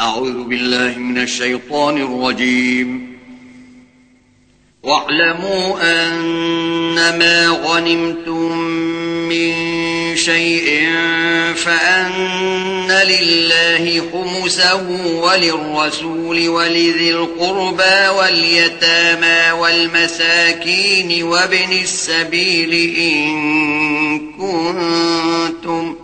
أعوذ بالله من الشيطان الرجيم. واعلموا أنما غنمتم من شيء فأن لله خمسه وللرسول ولذي القربى واليتامى والمساكين وابن السبيل إن كنتم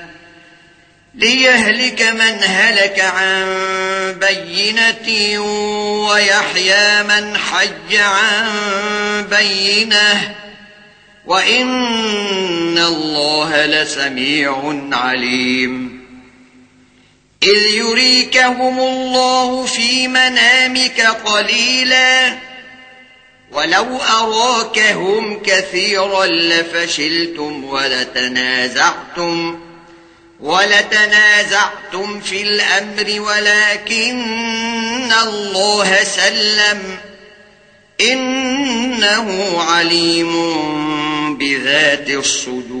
ليهلك من هلك عن بينة ويحيى من حج عن بينة وإن الله لسميع عليم إذ يريكهم الله في منامك قليلا ولو أراكهم كثيرا لفشلتم ولتنازعتم وَلَتَنَازَعْتُمْ فِي الْأَمْرِ وَلَكِنَّ اللَّهَ سَلَّمَ إِنَّهُ عَلِيمٌ بِذَاتِ الصُّدُورِ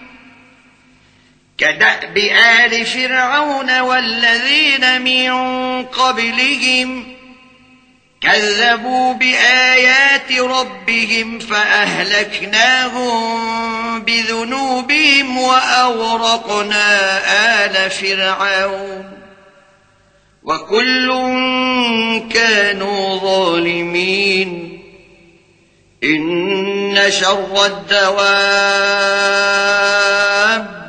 كدأب آل فرعون والذين من قبلهم كذبوا بآيات ربهم فأهلكناهم بذنوبهم وأورقنا آل فرعون وكل كانوا ظالمين إن شر الدواب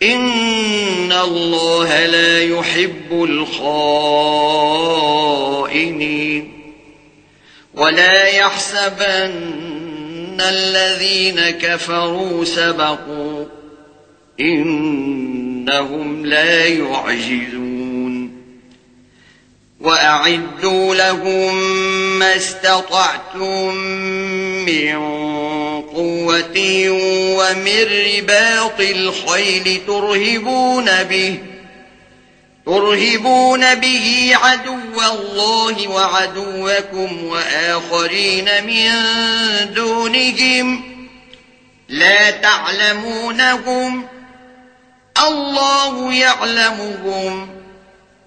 ان اللہ لا يحب الخائنین ولا يحسبن الذين كفروا سبقوا انهم لا يعجزون وَأَعِدُّوا لَهُم مَّا اسْتَطَعْتُم مِّن قُوَّةٍ وَمِن رِّبَاطِ الْخَيْلِ تُرْهِبُونَ بِهِ ترهبون به عدو الله وعدوكم وآخرين من دونهم لا تعلمونهم الله يعلمهم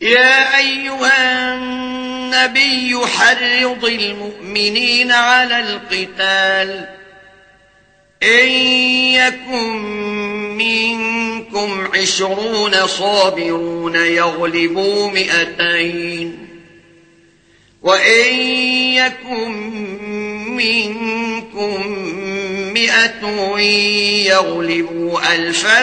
يا أيها النبي حرض المؤمنين على القتال. إن يكن منكم عشرون صابرون يغلبوا مئتين. وإن يكن منكم مئة يغلبوا ألفا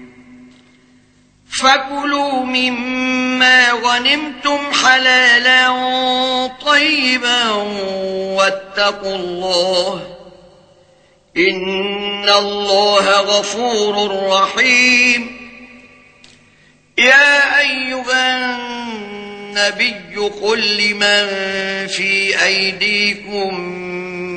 فَكُلُوا مِمَّا غَنِمْتُمْ حَلَالًا طَيِّبًا وَاتَّقُوا اللَّهَ إِنَّ اللَّهَ غَفُورٌ رَّحِيمٌ يَا أَيُّهَا النَّبِيُّ قُل لِّمَن فِي أَيْدِيكُم مِنْ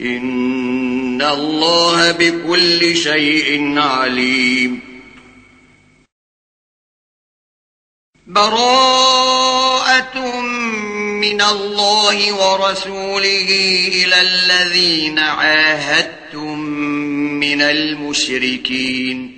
ان الله بكل شيء عليم براءة من الله ورسوله إلى الذين عاهدتم من المشركين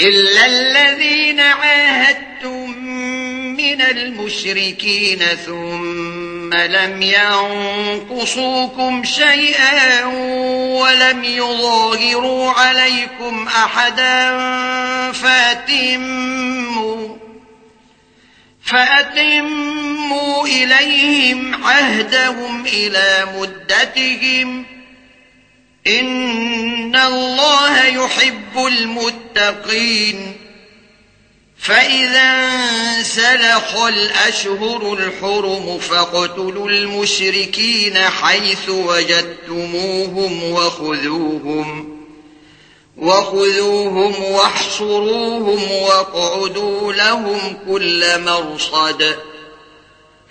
إلا الذين عاهدتم من المشركين ثم لم ينقصوكم شيئا ولم يظاهروا عليكم أحدا فاتموا فأتموا إليهم عهدهم إلى مدتهم ان الله يحب المتقين فإذا سلخ الأشهر الحرم فاقتلوا المشركين حيث وجدتموهم وخذوهم وخذوهم واحصروهم واقعدوا لهم كل مرصد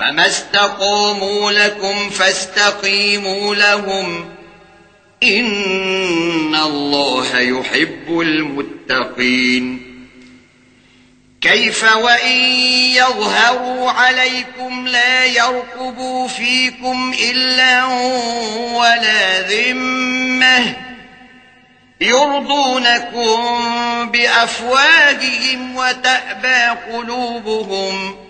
فما استقاموا لكم فاستقيموا لهم ان الله يحب المتقين كيف وإن يظهروا عليكم لا يرقبوا فيكم إلا ولا ذمة يرضونكم بأفواههم وتأبى قلوبهم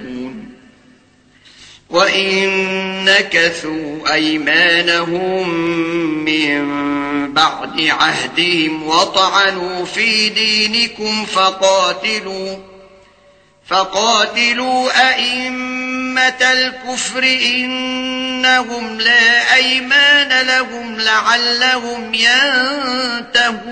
وَإِن نَكَثُوا أَيْمَانَهُمْ مِنْ بَعْدِ عَهْدِهِمْ وَطَعَنُوا فِي دِينِكُمْ فَقَاتِلُوا فَقَاتِلُوا أَئِمَّةَ الْكُفْرِ إِنَّهُمْ لَا أَيْمَانَ لَهُمْ لَعَلَّهُمْ يَنْتَهُونَ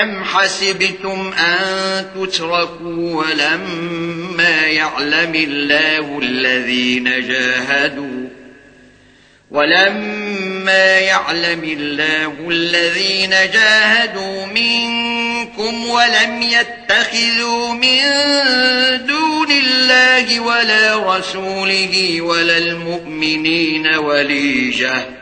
أم حسبتم أن تتركوا ولما يعلم الله الذين جاهدوا ولما يعلم الله الذين جاهدوا منكم ولم يتخذوا من دون الله ولا رسوله ولا المؤمنين وَلِيًّا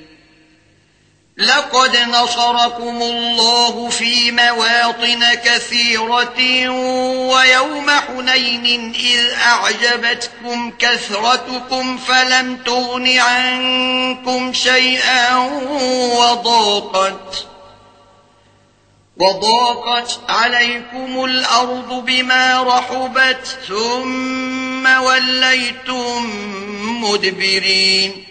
لقد نصركم الله في مواطن كثيرة ويوم حنين إذ أعجبتكم كثرتكم فلم تغن عنكم شيئا وضاقت وضاقت عليكم الأرض بما رحبت ثم وليتم مدبرين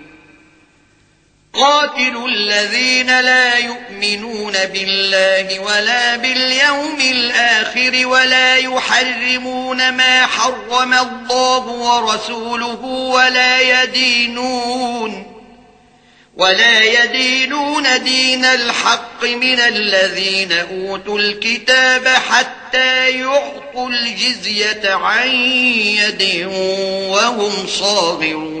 قاتل الذين لا يؤمنون بالله ولا باليوم الآخر ولا يحرمون ما حرم الله ورسوله ولا يدينون ولا يدينون دين الحق من الذين أوتوا الكتاب حتى يعطوا الجزية عن يدهم وهم صاغرون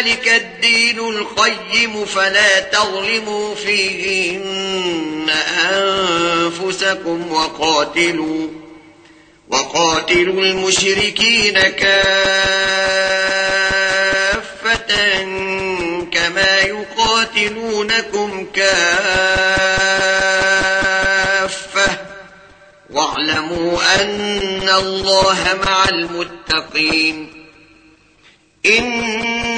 ذلك الدين القيم فلا تظلموا فيهن أنفسكم وقاتلوا وقاتلوا المشركين كافة كما يقاتلونكم كافة واعلموا أن الله مع المتقين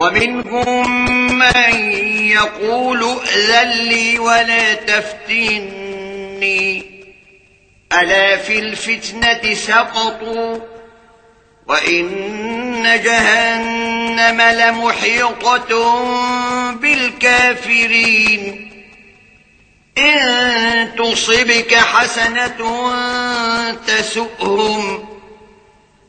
ومنهم من يقول أذن لي ولا تفتني. ألا في الفتنة سقطوا وإن جهنم لمحيطة بالكافرين. إن تصبك حسنة تسؤهم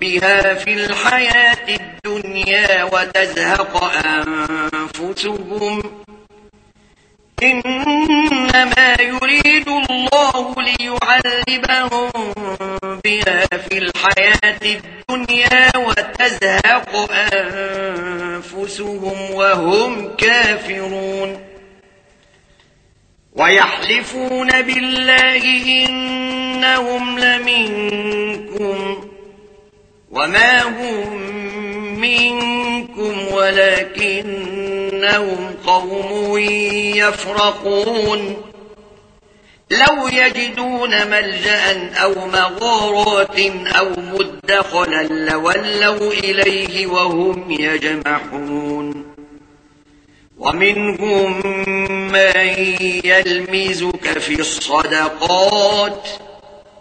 بها في الحياة الدنيا وتزهق أنفسهم. إنما يريد الله ليعذبهم بها في الحياة الدنيا وتزهق أنفسهم وهم كافرون. ويحلفون بالله إنهم لمنكم. وما هم منكم ولكنهم قوم يفرقون لو يجدون ملجأ أو مغارات أو مدخلا لولوا إليه وهم يجمحون ومنهم من يلمزك في الصدقات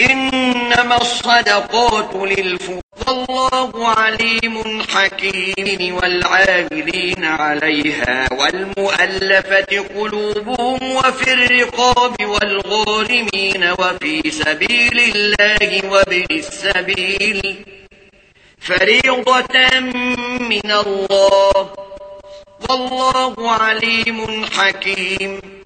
إنما الصدقات والله عليم حكيم والعاملين عليها والمؤلفة قلوبهم وفي الرقاب والغارمين وفي سبيل الله وابن السبيل. فريضة من الله. والله عليم حكيم.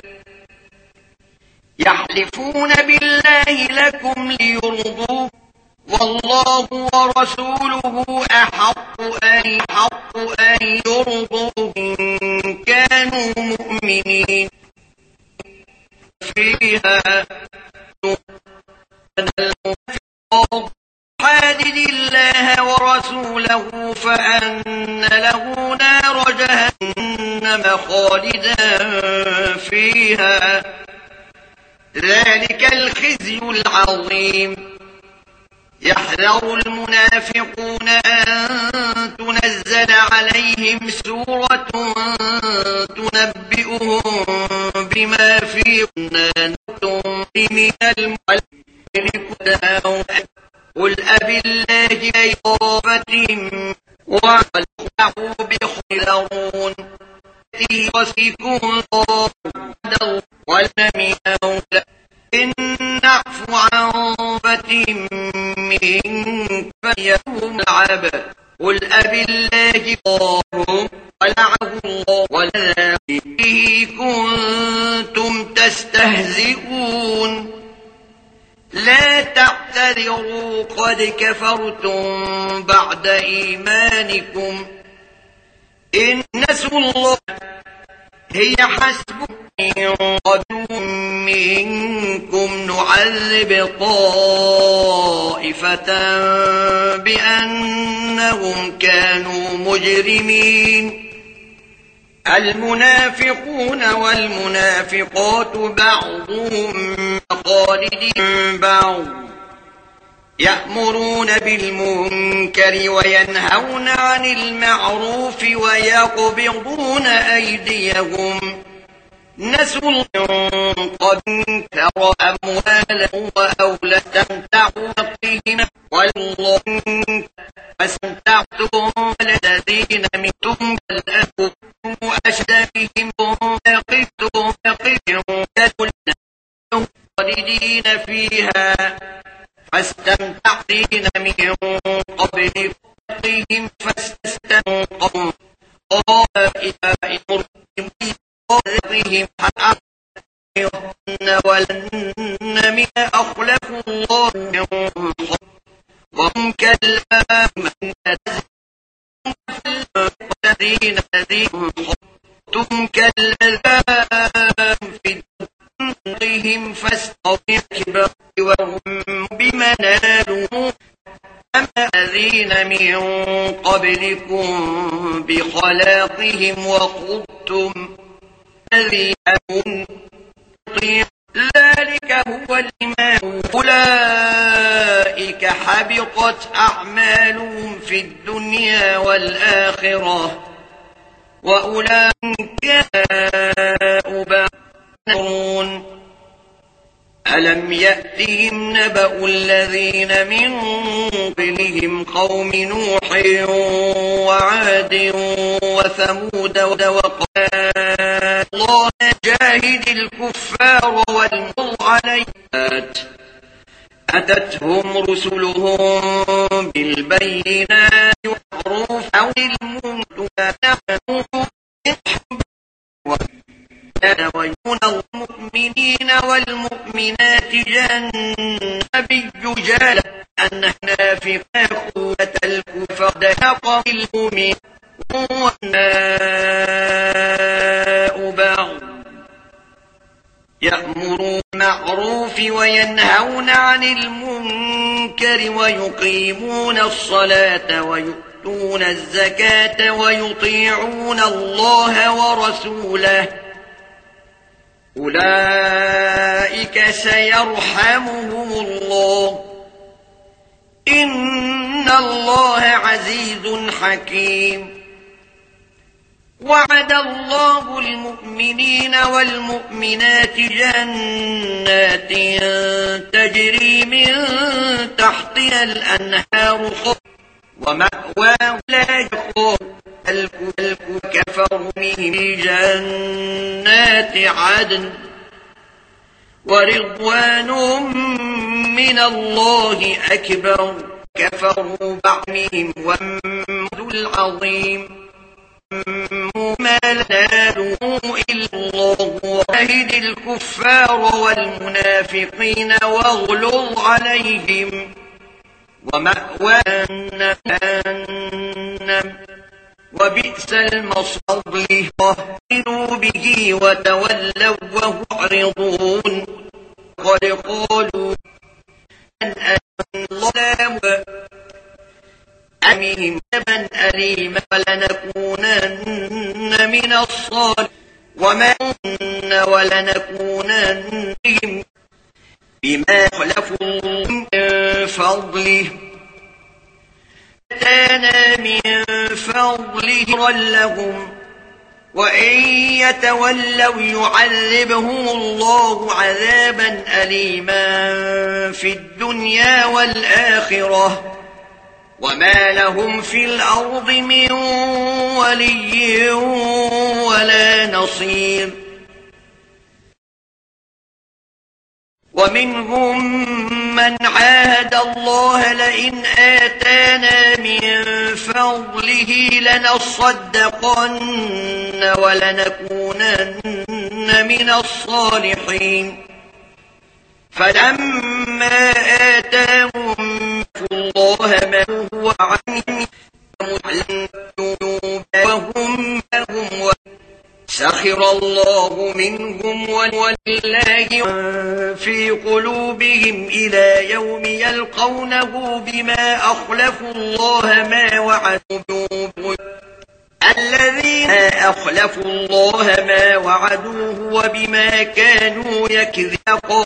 يحلفون بالله لكم ليرضوا والله ورسوله أحق أن, يحق أن يرضوه إن كانوا مؤمنين. فيها حادد الله ورسوله فأن له نار جهنم خالدا فيها ذلك الخزي العظيم. يحذر المنافقون أن تنزل عليهم سورة تنبئهم بما في نتم من المؤلم قل أب الله أي طابة وعلى الله بخلرون قل أب الله قارهم الله ولا به كنتم تستهزئون لا تعتذروا قد كفرتم بعد إيمانكم إن حسب الله. هي حسبك قد منكم نعذب طائفة بأنهم كانوا مجرمين. المنافقون والمنافقات بعضهم خالدين بعض. يأمرون بالمنكر وينهون عن المعروف ويقبضون أيديهم. نسوا قد انكر أموالهم وأولادهم تعوطهم والله فاستمتعتم الذين منتم فالأكم أشد بهم فقفتم فقفتم خالدين فيها. فاستمتعتين من قبل فقيهم فاستستنوا قال إلى إمرهم قادرهم حتى ولن من أخلف الله منهم وهم كلام الذين الذين تم كلام في دنقهم فاستطيع كبر وهم تنالوا الذين من قبلكم بخلاقهم الذين من قبلهم قوم نوح وعاد وثمود وقال الله جاهد الكفار والمضعنيات أتتهم رسلهم بالبينات وعروف أو المنت ونحن ويكون الله والمؤمنين والمؤمنات جنبي جالا أنها في قوة الكفر دهق المؤمن والناء بعض. يأمرون معروف وينهون عن المنكر ويقيمون الصلاة ويؤتون الزكاة ويطيعون الله ورسوله. أولئك سيرحمهم الله إن الله عزيز حكيم وعد الله المؤمنين والمؤمنات جنات تجري من تحتها الأنهار ومأواه لا يخط كفروا به جنات عدن ورضوان من الله أكبر كفروا بعمهم وامد العظيم ما نالوا إلا الله وأهد الكفار والمنافقين واغلظ عليهم ومأوى النم وبئس المصاب ليهتنوا به وتولوا وهو عرضون قد قالوا أن أنظلام أمهم من أليم ولنكونن من الصال وما ولنكونن بما خلفوا من فضله. آتانا من فضله لهم وإن يتولوا يعذبهم الله عذابا أليما في الدنيا والآخرة. وما لهم في الأرض من ولي ولا نصير. ومنهم من من عاهد الله لئن آتانا من فضله لنصدقن ولنكونن من الصالحين. فلما آتاهم الله ما هو عنه سخر الله منهم ولله في قلوبهم إلى يوم يلقونه بما أخلفوا الله ما وعدوه الذين أخلفوا الله ما وعدوه وبما كانوا يكذبون.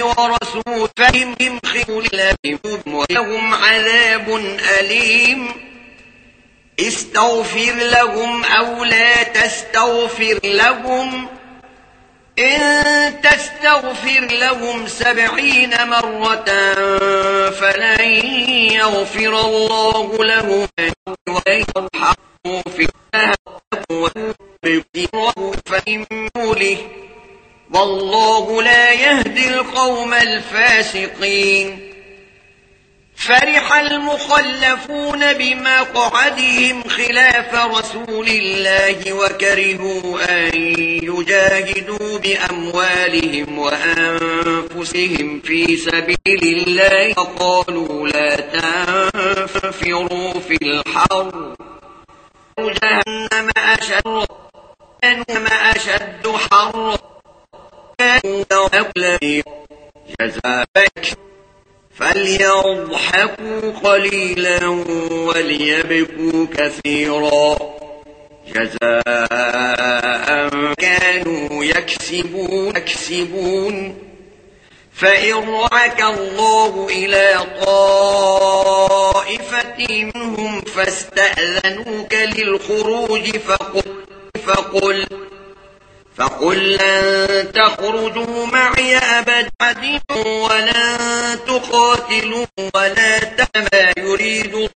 ورسول فهم يمخل لهم ولهم عذاب أليم. استغفر لهم أو لا تستغفر لهم. إن تستغفر لهم سبعين مرة فلن يغفر الله لهم ولن في الله والله يهدي القوم الفاسقين. فرح المخلفون بمقعدهم خلاف رسول الله وكرهوا أن يجاهدوا بأموالهم وأنفسهم في سبيل الله فقالوا لا تنفروا في الحر. جهنم أشد, جهنم أشد حر جزاك فليضحكوا قليلا وليبكوا كثيرا جزاء كانوا يكسبون, يكسبون فإن رعك الله إلى طائفة منهم فاستأذنوك للخروج فقل, فقل فقل لن تخرجوا معي أبدا ولن تقاتلوا ولا تما يريد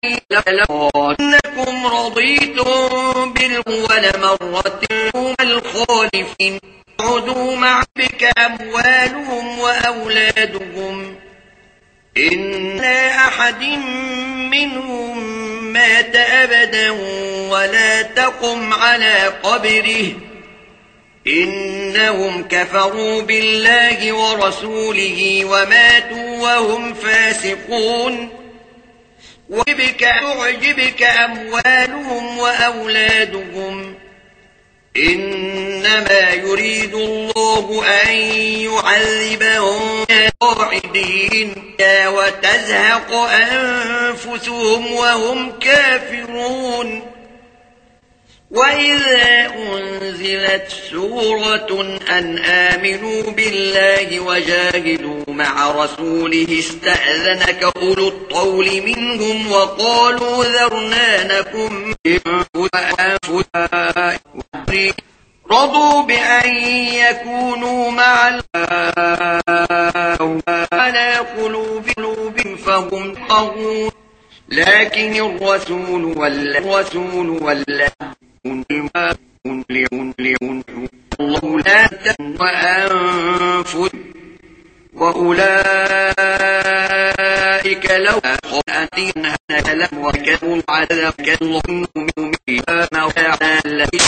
الله. أنكم رضيتم بالأول مرة هم الخالفين. اقعدوا مع بك أموالهم وأولادهم. إن أحد منهم مات أبدا ولا تقم على قبره. إنهم كفروا بالله ورسوله وماتوا وهم فاسقون. وعجبك أعجبك أموالهم وأولادهم. إنما يريد الله أن يعذبهم قاعدين وتزهق أنفسهم وهم كافرون. وَإِذَا أُنْزِلَتْ سُورَةٌ أَنْ آمِنُوا بِاللَّهِ وَجَاهِدُوا مَعَ رَسُولِهِ اسْتَأْذَنَكَ أُولُو الطَّوْلِ مِنْهُمْ وَقَالُوا ذَرْنَا نَكُمْ رَضُوا بِأَنْ يَكُونُوا مَعَ عَلَى قُلُوبِهِمْ فَهُمْ قَهُونَ لَكِنِ الرَّسُولُ وَالَّذِينَ الله لا تنوى أنفس وأولئك لو خلقتين هنك لم وكانوا العذاب كالله مؤمنين ما وعلا لئي